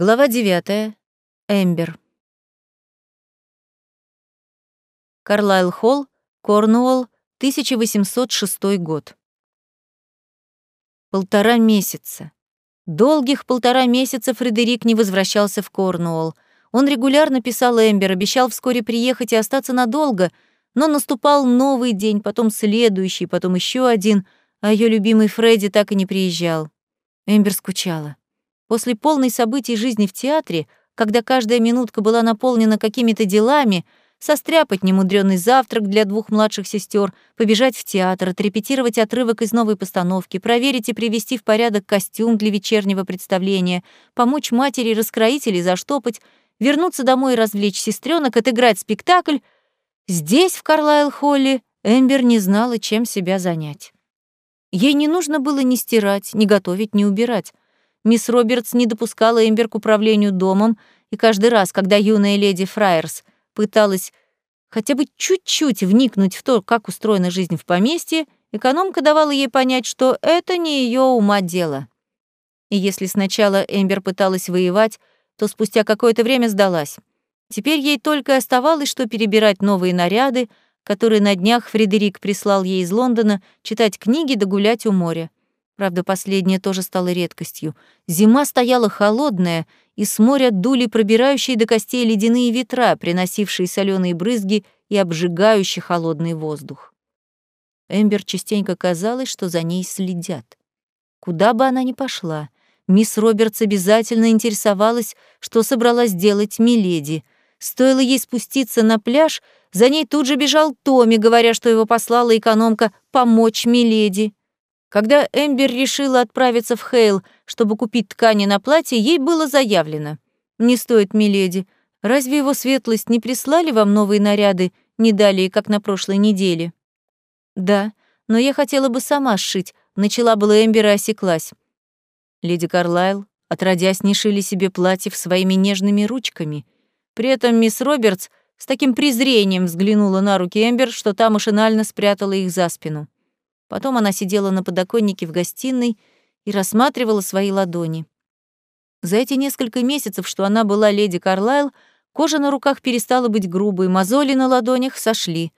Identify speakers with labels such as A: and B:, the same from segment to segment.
A: Глава 9. Эмбер. Карлайл Холл, Корнуолл, 1806 год. Полтора месяца. Долгих полтора месяца Фредерик не возвращался в Корнуолл. Он регулярно писал Эмбер, обещал вскоре приехать и остаться надолго, но наступал новый день, потом следующий, потом еще один, а ее любимый Фредди так и не приезжал. Эмбер скучала. После полной событий жизни в театре, когда каждая минутка была наполнена какими-то делами, состряпать немудрённый завтрак для двух младших сестер, побежать в театр, отрепетировать отрывок из новой постановки, проверить и привести в порядок костюм для вечернего представления, помочь матери раскроить или заштопать, вернуться домой и развлечь сестренок, отыграть спектакль. Здесь, в Карлайл-холле, Эмбер не знала, чем себя занять. Ей не нужно было ни стирать, ни готовить, ни убирать. Мисс Робертс не допускала Эмбер к управлению домом, и каждый раз, когда юная леди Фраерс пыталась хотя бы чуть-чуть вникнуть в то, как устроена жизнь в поместье, экономка давала ей понять, что это не ее ума дело. И если сначала Эмбер пыталась воевать, то спустя какое-то время сдалась. Теперь ей только оставалось, что перебирать новые наряды, которые на днях Фредерик прислал ей из Лондона, читать книги да гулять у моря. Правда, последнее тоже стало редкостью. Зима стояла холодная, и с моря дули пробирающие до костей ледяные ветра, приносившие соленые брызги и обжигающий холодный воздух. Эмбер частенько казалось, что за ней следят. Куда бы она ни пошла, мисс Робертс обязательно интересовалась, что собралась делать Миледи. Стоило ей спуститься на пляж, за ней тут же бежал Томми, говоря, что его послала экономка помочь Миледи. Когда Эмбер решила отправиться в Хейл, чтобы купить ткани на платье, ей было заявлено. «Не стоит, миледи. Разве его светлость не прислали вам новые наряды не далее, как на прошлой неделе?» «Да, но я хотела бы сама сшить», — начала была Эмбер и осеклась. Леди Карлайл, отродясь, не шили себе платьев своими нежными ручками. При этом мисс Робертс с таким презрением взглянула на руки Эмбер, что та машинально спрятала их за спину. Потом она сидела на подоконнике в гостиной и рассматривала свои ладони. За эти несколько месяцев, что она была леди Карлайл, кожа на руках перестала быть грубой, мозоли на ладонях сошли.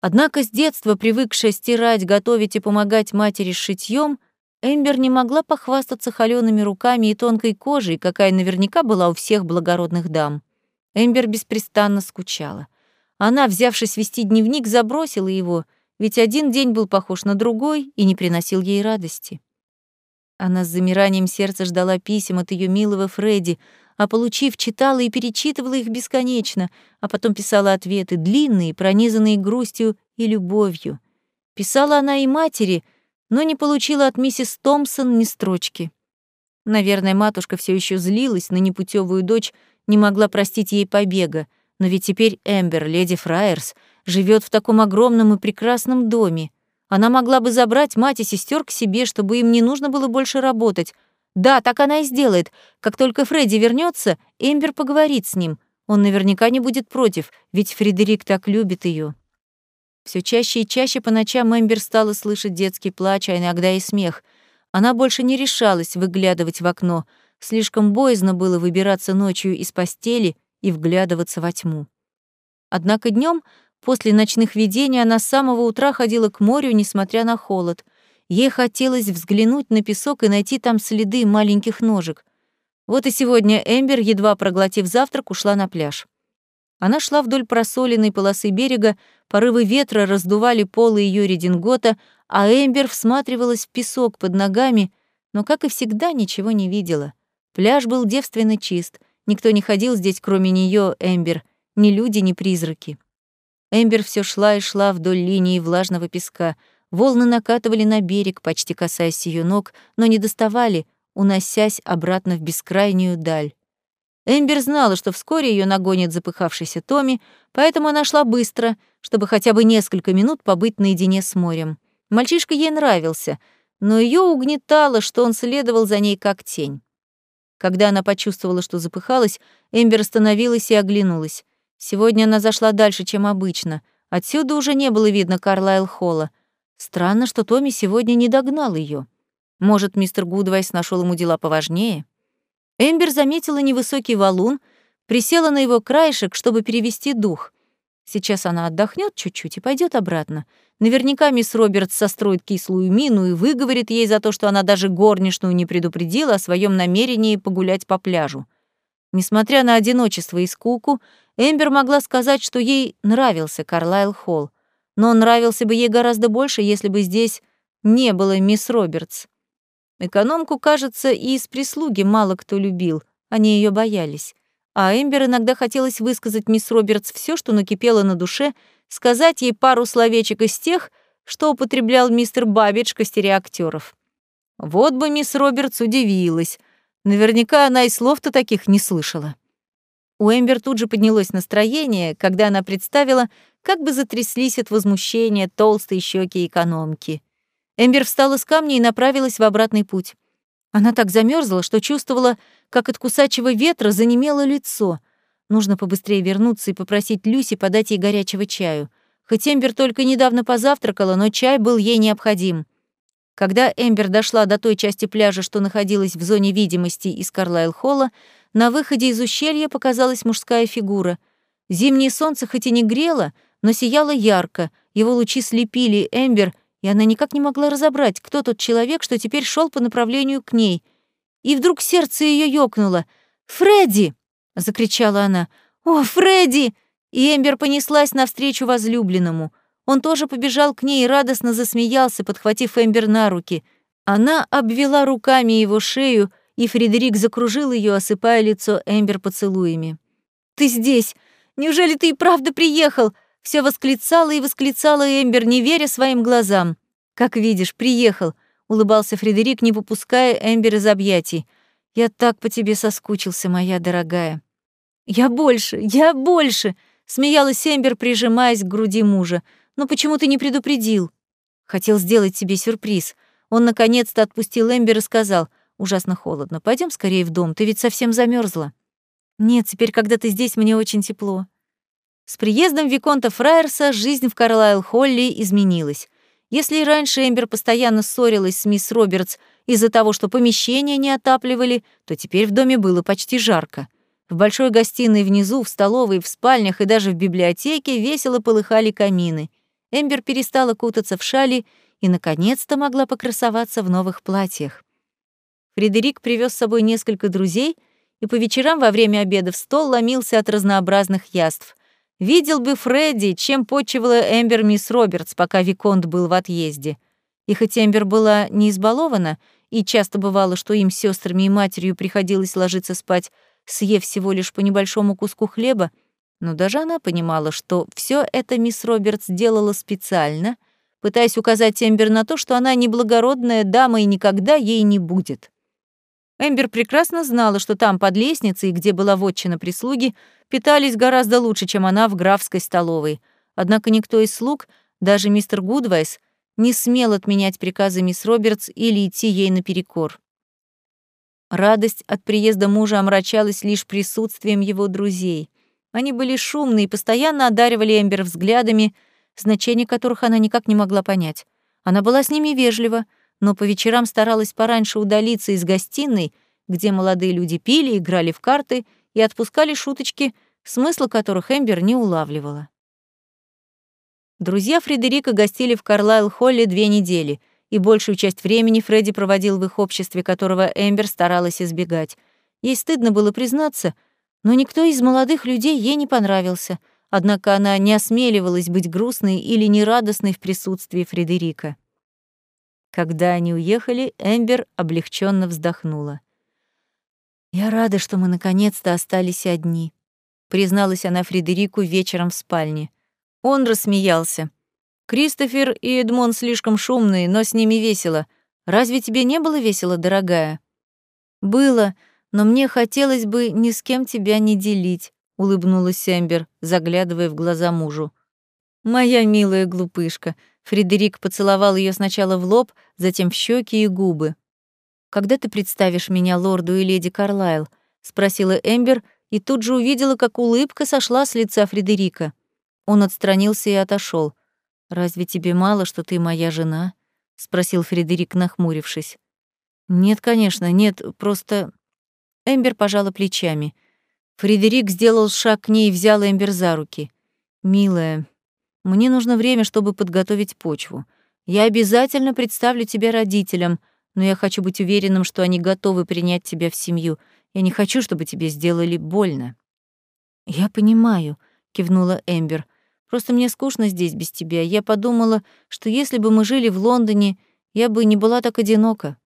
A: Однако с детства, привыкшая стирать, готовить и помогать матери с шитьём, Эмбер не могла похвастаться холёными руками и тонкой кожей, какая наверняка была у всех благородных дам. Эмбер беспрестанно скучала. Она, взявшись вести дневник, забросила его ведь один день был похож на другой и не приносил ей радости. Она с замиранием сердца ждала писем от ее милого Фредди, а получив, читала и перечитывала их бесконечно, а потом писала ответы, длинные, пронизанные грустью и любовью. Писала она и матери, но не получила от миссис Томпсон ни строчки. Наверное, матушка все еще злилась на непутевую дочь, не могла простить ей побега, но ведь теперь Эмбер, леди Фраерс, живет в таком огромном и прекрасном доме. Она могла бы забрать мать и сестер к себе, чтобы им не нужно было больше работать. Да, так она и сделает. Как только Фредди вернется, Эмбер поговорит с ним. Он наверняка не будет против, ведь Фредерик так любит ее. Все чаще и чаще по ночам Эмбер стала слышать детский плач, а иногда и смех. Она больше не решалась выглядывать в окно. Слишком боязно было выбираться ночью из постели и вглядываться во тьму. Однако днем После ночных видений она с самого утра ходила к морю, несмотря на холод. Ей хотелось взглянуть на песок и найти там следы маленьких ножек. Вот и сегодня Эмбер, едва проглотив завтрак, ушла на пляж. Она шла вдоль просоленной полосы берега, порывы ветра раздували полы ее редингота, а Эмбер всматривалась в песок под ногами, но, как и всегда, ничего не видела. Пляж был девственно чист, никто не ходил здесь, кроме нее, Эмбер, ни люди, ни призраки. Эмбер все шла и шла вдоль линии влажного песка. Волны накатывали на берег, почти касаясь ее ног, но не доставали, уносясь обратно в бескрайнюю даль. Эмбер знала, что вскоре ее нагонит запыхавшийся Томми, поэтому она шла быстро, чтобы хотя бы несколько минут побыть наедине с морем. Мальчишка ей нравился, но ее угнетало, что он следовал за ней как тень. Когда она почувствовала, что запыхалась, Эмбер остановилась и оглянулась. Сегодня она зашла дальше, чем обычно. Отсюда уже не было видно Карлайл Холла. Странно, что Томми сегодня не догнал ее. Может, мистер Гудвайс нашел ему дела поважнее? Эмбер заметила невысокий валун, присела на его краешек, чтобы перевести дух. Сейчас она отдохнет чуть-чуть и пойдет обратно. Наверняка мисс Робертс состроит кислую мину и выговорит ей за то, что она даже горничную не предупредила о своем намерении погулять по пляжу. Несмотря на одиночество и скуку, Эмбер могла сказать, что ей нравился Карлайл Холл. Но он нравился бы ей гораздо больше, если бы здесь не было мисс Робертс. Экономку, кажется, и из прислуги мало кто любил, они ее боялись. А Эмбер иногда хотелось высказать мисс Робертс все, что накипело на душе, сказать ей пару словечек из тех, что употреблял мистер Бабидж, костеря актеров. Вот бы мисс Робертс удивилась. Наверняка она и слов-то таких не слышала. У Эмбер тут же поднялось настроение, когда она представила, как бы затряслись от возмущения толстые щеки экономки. Эмбер встала с камня и направилась в обратный путь. Она так замерзла, что чувствовала, как от кусачего ветра занемело лицо. Нужно побыстрее вернуться и попросить Люси подать ей горячего чаю. Хоть Эмбер только недавно позавтракала, но чай был ей необходим. Когда Эмбер дошла до той части пляжа, что находилась в зоне видимости из Карлайл-холла, на выходе из ущелья показалась мужская фигура. Зимнее солнце хоть и не грело, но сияло ярко, его лучи слепили Эмбер — и она никак не могла разобрать, кто тот человек, что теперь шел по направлению к ней. И вдруг сердце ее ёкнуло. «Фредди!» — закричала она. «О, Фредди!» И Эмбер понеслась навстречу возлюбленному. Он тоже побежал к ней и радостно засмеялся, подхватив Эмбер на руки. Она обвела руками его шею, и Фредерик закружил ее, осыпая лицо Эмбер поцелуями. «Ты здесь! Неужели ты и правда приехал?» Все восклицала и восклицала Эмбер, не веря своим глазам. «Как видишь, приехал», — улыбался Фредерик, не выпуская Эмбер из объятий. «Я так по тебе соскучился, моя дорогая». «Я больше, я больше», — смеялась Эмбер, прижимаясь к груди мужа. «Но почему ты не предупредил?» «Хотел сделать тебе сюрприз». Он наконец-то отпустил Эмбер и сказал, «Ужасно холодно. Пойдем скорее в дом, ты ведь совсем замерзла. «Нет, теперь, когда ты здесь, мне очень тепло. С приездом Виконта Фраерса жизнь в Карлайл-Холли изменилась. Если раньше Эмбер постоянно ссорилась с мисс Робертс из-за того, что помещения не отапливали, то теперь в доме было почти жарко. В большой гостиной внизу, в столовой, в спальнях и даже в библиотеке весело полыхали камины. Эмбер перестала кутаться в шали и, наконец-то, могла покрасоваться в новых платьях. Фредерик привез с собой несколько друзей, и по вечерам во время обеда в стол ломился от разнообразных яств — Видел бы Фредди, чем почивала Эмбер мисс Робертс, пока Виконт был в отъезде. И хоть Эмбер была не избалована, и часто бывало, что им с сестрами и матерью приходилось ложиться спать, съев всего лишь по небольшому куску хлеба, но даже она понимала, что все это мисс Робертс делала специально, пытаясь указать Эмбер на то, что она неблагородная дама и никогда ей не будет. Эмбер прекрасно знала, что там, под лестницей, где была вотчина прислуги, питались гораздо лучше, чем она в графской столовой. Однако никто из слуг, даже мистер Гудвайс, не смел отменять приказы мисс Робертс или идти ей наперекор. Радость от приезда мужа омрачалась лишь присутствием его друзей. Они были шумны и постоянно одаривали Эмбер взглядами, значение которых она никак не могла понять. Она была с ними вежлива, но по вечерам старалась пораньше удалиться из гостиной, где молодые люди пили, играли в карты и отпускали шуточки, смысла которых Эмбер не улавливала. Друзья Фредерика гостили в Карлайл-Холле две недели, и большую часть времени Фредди проводил в их обществе, которого Эмбер старалась избегать. Ей стыдно было признаться, но никто из молодых людей ей не понравился, однако она не осмеливалась быть грустной или нерадостной в присутствии Фредерика. Когда они уехали, Эмбер облегченно вздохнула. «Я рада, что мы наконец-то остались одни», — призналась она Фредерику вечером в спальне. Он рассмеялся. «Кристофер и Эдмон слишком шумные, но с ними весело. Разве тебе не было весело, дорогая?» «Было, но мне хотелось бы ни с кем тебя не делить», — улыбнулась Эмбер, заглядывая в глаза мужу. «Моя милая глупышка», Фредерик поцеловал ее сначала в лоб, затем в щеки и губы. «Когда ты представишь меня лорду и леди Карлайл?» — спросила Эмбер, и тут же увидела, как улыбка сошла с лица Фредерика. Он отстранился и отошел. «Разве тебе мало, что ты моя жена?» — спросил Фредерик, нахмурившись. «Нет, конечно, нет, просто...» Эмбер пожала плечами. Фредерик сделал шаг к ней и взял Эмбер за руки. «Милая, мне нужно время, чтобы подготовить почву. Я обязательно представлю тебя родителям, но я хочу быть уверенным, что они готовы принять тебя в семью. Я не хочу, чтобы тебе сделали больно». «Я понимаю», — кивнула Эмбер. «Просто мне скучно здесь без тебя. Я подумала, что если бы мы жили в Лондоне, я бы не была так одинока.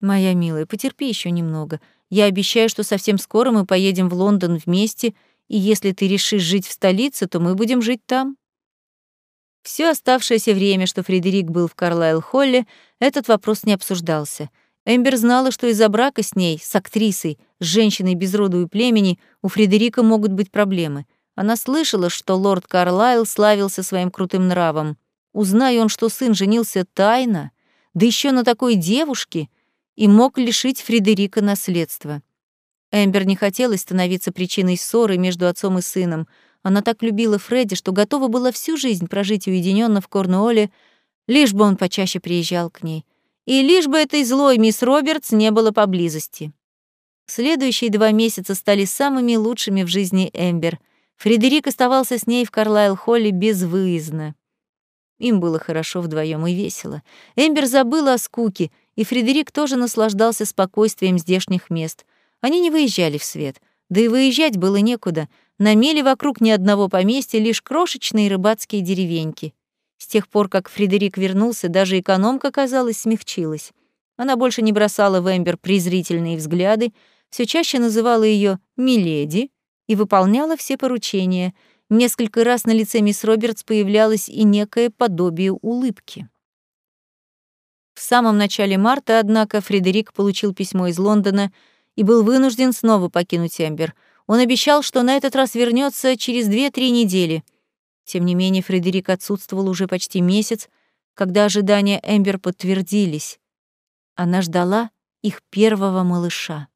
A: Моя милая, потерпи еще немного. Я обещаю, что совсем скоро мы поедем в Лондон вместе, и если ты решишь жить в столице, то мы будем жить там. Все оставшееся время, что Фредерик был в Карлайл-Холле, этот вопрос не обсуждался. Эмбер знала, что из-за брака с ней, с актрисой, с женщиной без роду и племени, у Фредерика могут быть проблемы. Она слышала, что лорд Карлайл славился своим крутым нравом. Узнай он, что сын женился тайно, да еще на такой девушке — и мог лишить Фредерика наследства. Эмбер не хотелось становиться причиной ссоры между отцом и сыном. Она так любила Фредди, что готова была всю жизнь прожить уединенно в Корнуолле, лишь бы он почаще приезжал к ней. И лишь бы этой злой мисс Робертс не было поблизости. Следующие два месяца стали самыми лучшими в жизни Эмбер. Фредерик оставался с ней в Карлайл-холле безвыездно. Им было хорошо вдвоем и весело. Эмбер забыла о скуке, и Фредерик тоже наслаждался спокойствием здешних мест. Они не выезжали в свет, да и выезжать было некуда. На меле вокруг ни одного поместья, лишь крошечные рыбацкие деревеньки. С тех пор, как Фредерик вернулся, даже экономка, казалось, смягчилась. Она больше не бросала в Эмбер презрительные взгляды, все чаще называла ее «миледи» и выполняла все поручения. Несколько раз на лице мисс Робертс появлялось и некое подобие улыбки. В самом начале марта, однако, Фредерик получил письмо из Лондона и был вынужден снова покинуть Эмбер. Он обещал, что на этот раз вернется через 2-3 недели. Тем не менее, Фредерик отсутствовал уже почти месяц, когда ожидания Эмбер подтвердились. Она ждала их первого малыша.